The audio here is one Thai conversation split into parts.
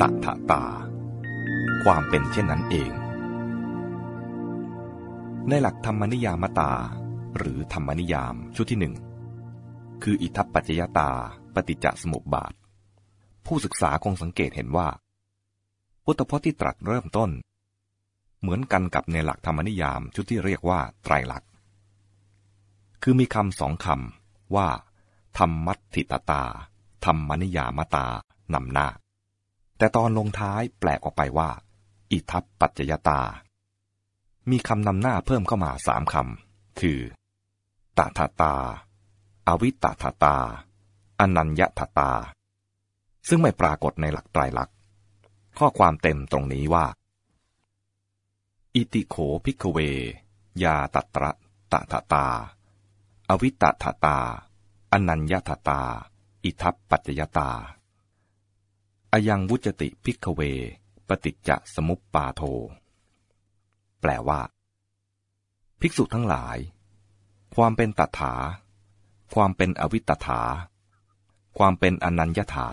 ตถาตา ความเป็นเช่นนั้นเอง ในหลักธรรมนิยามตา หรือธรรมนิยามชุดที่หนึ่งคืออิทัปปัจจยตาปฏิจจสมุปบาท ผู้ศึกษาคงสังเกตเห็นว่า พุทธพจน์ที่ตรัสเริ่มต้น เหมือนกันกับในหลักธรรมนิยามชุดที่เรียกว่าไตรลักษณ์คือมีคำสองคำว่า ธรรมัตถิตตา ธรรมนิยามตานำหน้า แต่ตอนลงท้ายแปลกออกไปว่า อิทัปปัจจยตา มีคำนำหน้าเพิ่มเข้ามาสามคำ คือตถาตา อวิตถาตา อนัญญถาตา ซึ่งไม่ปรากฏในหลักไตรลักษณ์ ข้อความเต็มตรงนี้ว่า อิติโขพิกเว ยาตัตระตถาตา อวิตถาตา อนัญญถาตา อิทัปปัจจยตา อยังวุจติพิกเว ปฏิจจสมุปปาโท แปลว่า ภิกษุทั้งหลาย ความเป็นตถา ความเป็นอวิตถา ความเป็นอนัญญถา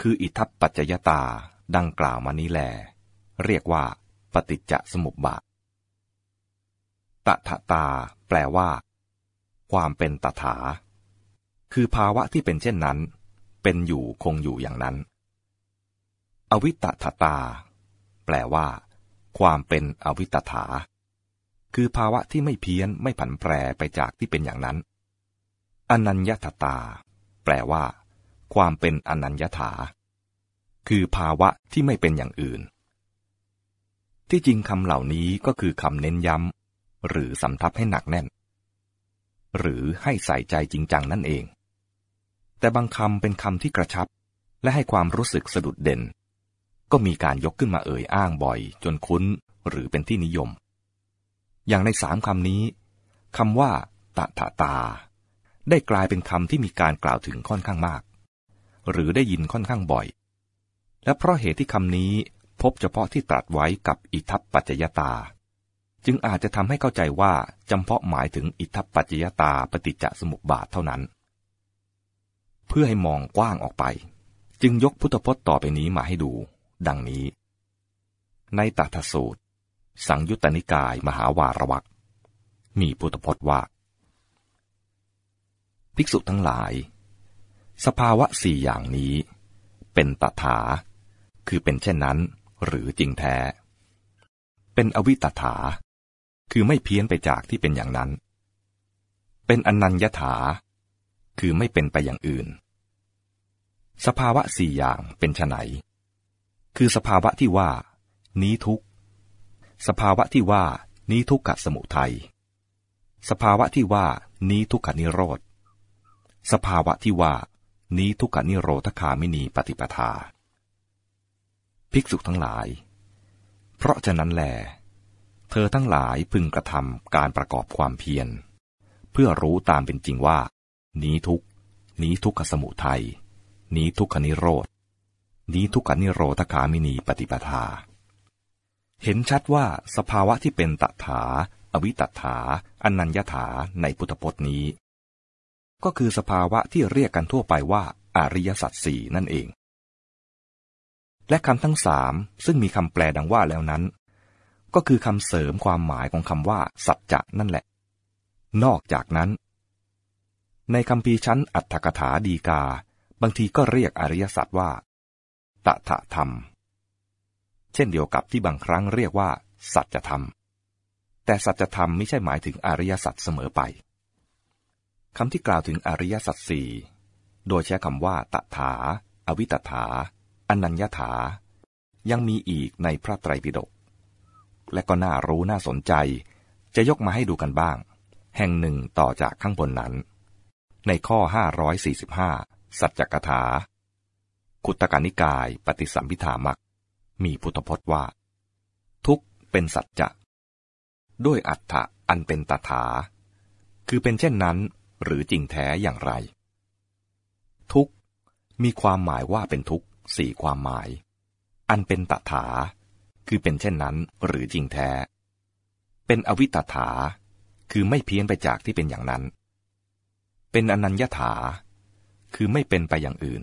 คืออิทัปปัจจยตาดังกล่าวมานี้แล เรียกว่า ปฏิจจสมุปบาทตถาตา แปลว่า ความเป็นตถา คือภาวะที่เป็นเช่นนั้น เป็นอยู่คงอยู่อย่างนั้น อวิตตตา แปลว่า ความเป็นอวิตถา คือภาวะที่ไม่เพี้ยนไม่ผันแปรไปจากที่เป็นอย่างนั้น อนัญญตตา แปลว่า ความเป็นอนัญญถา คือภาวะที่ไม่เป็นอย่างอื่น ที่จริงคำเหล่านี้ก็คือคำเน้นย้ำหรือสำทับให้หนักแน่น หรือให้ใส่ใจจริงจังนั่นเอง แต่บางคำเป็นคำที่กระชับและให้ความรู้สึกสะดุดเด่น ก็มีการยกขึ้นมาเอ่ยอ้างบ่อย จนคุ้นหรือเป็นที่นิยม อย่างในสามคำนี้คำว่าตถาตา ได้กลายเป็นคำที่มีการกล่าวถึงค่อนข้างมาก หรือได้ยินค่อนข้างบ่อย และเพราะเหตุที่คำนี้พบเฉพาะที่ตรัสไว้กับอิทัปปัจจยตา จึงอาจจะทำให้เข้าใจว่าจำเพาะหมายถึงอิทัปปัจจยตาปฏิจจสมุปบาทเท่านั้น เพื่อให้มองกว้างออกไป จึงยกพุทธพจน์ต่อไปนี้มาให้ดู ดังนี้ ในตถสูตร สังยุตตนิกายมหาวารวักมีพุทธพจน์ว่า ภิกษุทั้งหลาย สภาวะสี่อย่างนี้ เป็นตถา คือเป็นเช่นนั้น หรือจริงแท้ เป็นอวิตถา คือไม่เพี้ยนไปจากที่เป็นอย่างนั้น เป็นอนัญญถา คือไม่เป็นไปอย่างอื่น สภาวะสี่อย่างเป็นไน คือสภาวะที่ว่า นี้ทุกสภาวะที่ว่า นี้ทุกขสมุทัย สภาวะที่ว่า นี้ทุกขนิโรธ สภาวะที่ว่า นี้ทุกขนิโรธคามินีปฏิปทา ภิกษุทั้งหลาย เพราะฉะนั้นแล เธอทั้งหลายพึงกระทำการประกอบความเพียร เพื่อรู้ตามเป็นจริงว่า นี้ทุกนี้ทุกขสมุทัย นี้ทุกขนิโรธ นี้ทุกขนิโรธคามินีปฏิปทา เห็นชัดว่าสภาวะที่เป็นตถา อวิตถา อนัญญถาในพุทธพจน์นี้ ก็คือสภาวะที่เรียกกันทั่วไปว่าอริยสัจสี่นั่นเอง และคำทั้งสามซึ่งมีคำแปลดังว่าแล้วนั้น ก็คือคำเสริมความหมายของคำว่า สัจจะนั่นแหละ นอกจากนั้น ในคำพีชั้นอัตถกถาดีกา บางทีก็เรียกอริยสัจว่า ตถะธรรม เช่นเดียวกับที่บางครั้งเรียกว่า สัจธรรม แต่สัจธรรมไม่ใช่หมายถึงอริยสัจเสมอไปคำที่กล่าวถึงอริยสัจสี่โดยใช้คำว่าตถา อวิตถา อนัญญถา ยังมีอีกในพระไตรปิฎก และก็น่ารู้น่าสนใจ จะยกมาให้ดูกันบ้าง แห่งหนึ่งต่อจากข้างบนนั้น ในข้อ 545 สัจจกถา คุตกานิกายปฏิสัมพิธามักมีพุทธพจน์ว่า ทุกเป็นสัจจะ ด้วยอัฏฐะอันเป็นตถา คือเป็นเช่นนั้นหรือจริงแท้อย่างไร ทุกมีความหมายว่าเป็นทุกสี่ความหมาย อันเป็นตถา คือเป็นเช่นนั้นหรือจริงแท้ เป็นอวิตถา คือไม่เพี้ยนไปจากที่เป็นอย่างนั้น เป็นอนัญญถา คือไม่เป็นไปอย่างอื่น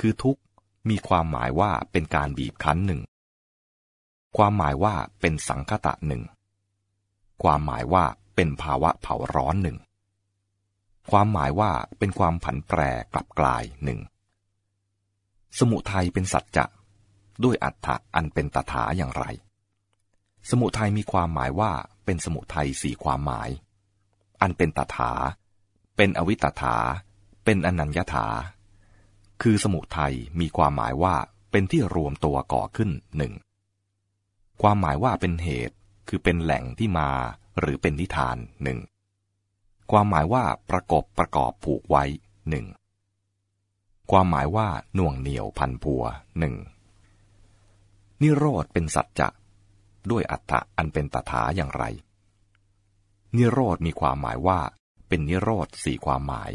คือทุกมีความหมายว่าเป็นการบีบคั้นหนึ่ง ความหมายว่าเป็นสังคตะหนึ่ง ความหมายว่าเป็นภาวะเผาร้อนหนึ่ง ความหมายว่าเป็นความผันแปรกลับกลายหนึ่ง สมุทัยเป็นสัจจะด้วยอัฏฐะอันเป็นตถาอย่างไร สมุทัยมีความหมายว่าเป็นสมุทัยสี่ความหมาย อันเป็นตถา เป็นอวิตถา เป็นอนัญญถา คือสมุทัยมีความหมายว่าเป็นที่รวมตัวก่อขึ้นหนึ่งความหมายว่าเป็นเหตุคือเป็นแหล่งที่มาหรือเป็นนิทานหนึ่งความหมายว่าประกบประกอบผูกไว้หนึ่งความหมายว่าหน่วงเหนียวพันพัวหนึ่งนิโรธเป็นสัจจะ ด้วยอัตถะอันเป็นตถาอย่างไร นิโรธมีความหมายว่า เป็นนิโรธสี่ความหมาย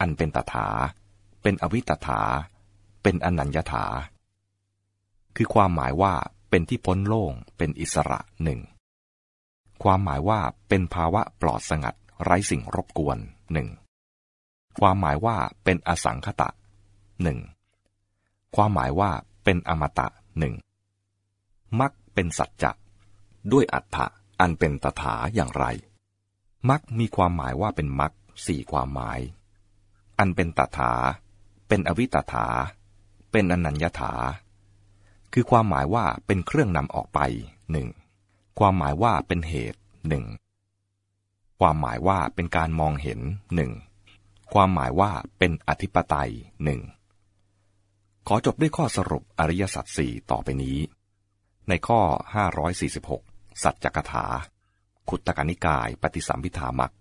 อันเป็นตถา เป็นอวิตถา เป็นอนัญญถา คือความหมายว่าเป็นที่พ้นโล่ง เป็นอิสระหนึ่ง ความหมายว่าเป็นภาวะปลอดสงัด ไร้สิ่งรบกวนหนึ่ง ความหมายว่าเป็นอสังคตะหนึ่ง ความหมายว่าเป็นอมตะหนึ่งมักเป็นสัจจะด้วยอัฏฐะอันเป็นตถาอย่างไร มักมีความหมายว่าเป็นมักสี่ความหมาย อันเป็นตถา เป็นอวิตถา เป็นอนัญญถา คือความหมายว่าเป็นเครื่องนำออกไปหนึ่ง ความหมายว่าเป็นเหตุหนึ่ง ความหมายว่าเป็นการมองเห็นหนึ่ง ความหมายว่าเป็นอธิปไตยหนึ่ง ขอจบด้วยข้อสรุปอริยสัจสี่ต่อไปนี้ ในข้อ 546 สัจจกถา ขุตกนิกายปฏิสัมพิธามัก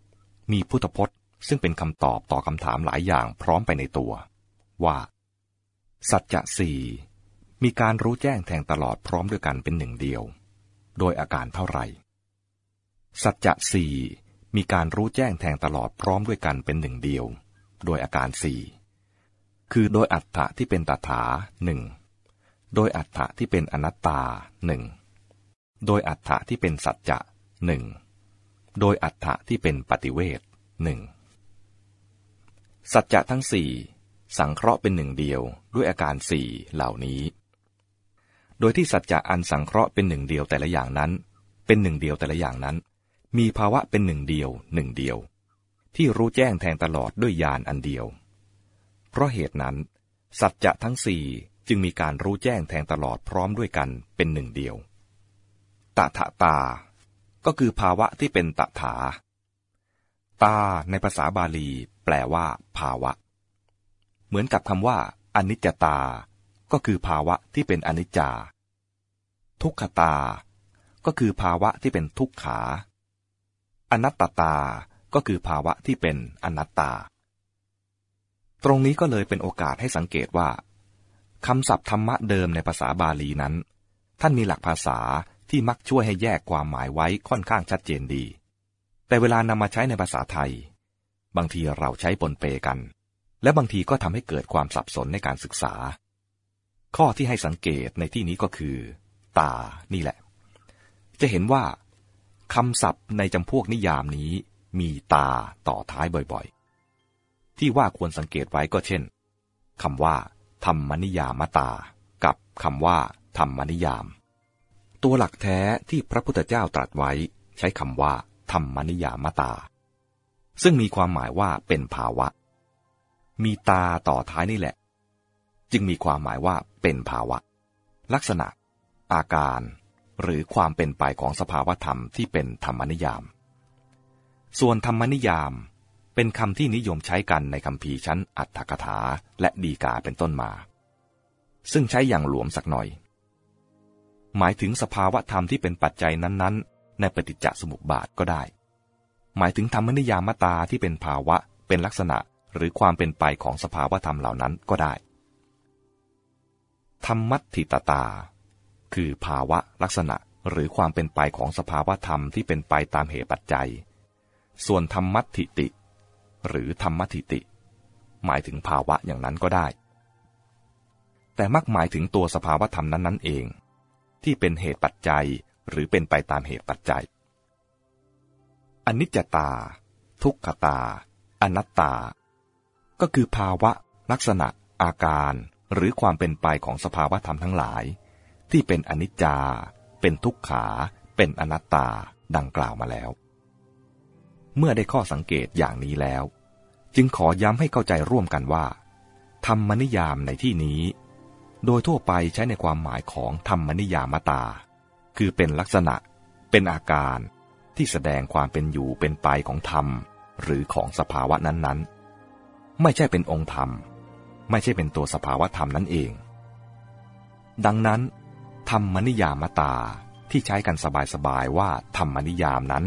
มีพุทธพจน์ซึ่งเป็นคำตอบต่อคำถามหลายอย่างพร้อมไปในตัว ว่า สัจจะสี่มีการรู้แจ้งแทงตลอดพร้อมด้วยกันเป็นหนึ่งเดียว โดยอาการเท่าไหร่ สัจจะสี่มีการรู้แจ้งแทงตลอดพร้อมด้วยกันเป็นหนึ่งเดียว โดยอาการสี่คือโดยอัฏฐะที่เป็นตถาหนึ่งโดยอัฏฐะที่เป็นอนัตตาหนึ่งโดยอัฏฐะที่เป็นสัจจะหนึ่งโดยอัฏฐะที่เป็นปฏิเวทหนึ่งสัจจะทั้งสี่ สังเคราะห์เป็นหนึ่งเดียวด้วยอาการสี่เหล่านี้ โดยที่สัจจะอันสังเคราะห์เป็นหนึ่งเดียวแต่ละอย่างนั้น เป็นหนึ่งเดียวแต่ละอย่างนั้น มีภาวะเป็นหนึ่งเดียวหนึ่งเดียว ที่รู้แจ้งแทงตลอดด้วยญาณอันเดียว เพราะเหตุนั้น สัจจะทั้งสี่จึงมีการรู้แจ้งแทงตลอดพร้อมด้วยกันเป็นหนึ่งเดียวตถาตา ก็คือภาวะที่เป็นตถา ตาในภาษาบาลี แปลว่า ภาวะ เหมือนกับคำว่าอนิจจตา ก็คือภาวะที่เป็นอนิจจา ทุกขตา ก็คือภาวะที่เป็นทุกขา อนัตตตา ก็คือภาวะที่เป็นอนัตตา ตรงนี้ก็เลยเป็นโอกาสให้สังเกตว่าคำศัพท์ธรรมะเดิมในภาษาบาลีนั้น ท่านมีหลักภาษาที่มักช่วยให้แยกความหมายไว้ค่อนข้างชัดเจนดี แต่เวลานำมาใช้ในภาษาไทย บางทีเราใช้ปนเปกัน และบางทีก็ทำให้เกิดความสับสนในการศึกษา ข้อที่ให้สังเกตในที่นี้ก็คือ ตานี่แหละ จะเห็นว่าคำศัพท์ในจำพวกนิยามนี้มีตาต่อท้ายบ่อยๆ ที่ว่าควรสังเกตไว้ก็เช่นคำว่า ธรรมนิยามตา กับคำว่า ธรรมนิยาม ตัวหลักแท้ที่พระพุทธเจ้าตรัสไว้ใช้คำว่า ธรรมนิยามตา ซึ่งมีความหมายว่าเป็นภาวะ มีตาต่อท้ายนี่แหละ จึงมีความหมายว่าเป็นภาวะ ลักษณะ อาการ หรือความเป็นไปของสภาวธรรมที่เป็นธรรมนิยาม ส่วนธรรมนิยาม เป็นคำที่นิยมใช้กันในคำพีชั้นอัตถกถาและดีกาเป็นต้นมา ซึ่งใช้อย่างหลวมสักหน่อย หมายถึงสภาวธรรมที่เป็นปัจจัยนั้น ๆ ในปฏิจจสมุปบาทก็ได้ หมายถึงธรรมนิยามตาที่เป็นภาวะเป็นลักษณะ หรือความเป็นไปของสภาวธรรมเหล่านั้นก็ได้ ธรรมัตถิตตา คือภาวะลักษณะหรือความเป็นไปของสภาวธรรมที่เป็นไปตามเหตุปัจจัย ส่วนธรรมัตถิติ หรือธรรมทิติ หมายถึงภาวะอย่างนั้นก็ได้ แต่มักหมายถึงตัวสภาวธรรมนั้นๆเอง ที่เป็นเหตุปัจจัยหรือเป็นไปตามเหตุปัจจัยอนิจจตา ทุกขตา อนัตตา ก็คือภาวะลักษณะอาการหรือความเป็นไปของสภาวะธรรมทั้งหลาย ที่เป็นอนิจจา เป็นทุกขา เป็นอนัตตาดังกล่าวมาแล้ว เมื่อได้ข้อสังเกตอย่างนี้แล้ว จึงขอย้ำให้เข้าใจร่วมกันว่า ธรรมนิยามในที่นี้ โดยทั่วไปใช้ในความหมายของธรรมนิยามตา คือเป็นลักษณะ เป็นอาการที่แสดงความเป็นอยู่เป็นไปของธรรม หรือของสภาวะนั้นๆ ไม่ใช่เป็นองค์ธรรม ไม่ใช่เป็นตัวสภาวะธรรมนั่นเอง ดังนั้น ธรรมนิยามตาที่ใช้กันสบายๆว่าธรรมนิยามนั้น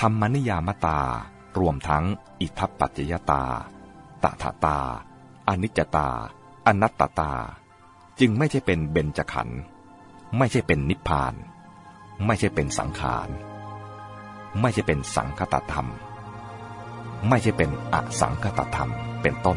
ธรรมนิยามตารวมทั้งอิทัปปัจจยตาตถาตา อนิจจตา อนัตตตา จึงไม่ใช่เป็นเบญจขันธ์ไม่ใช่เป็นนิพพาน ไม่ใช่เป็นสังขาร ไม่ใช่เป็นสังคตธรรม ไม่ใช่เป็นอสังคตธรรมเป็นต้น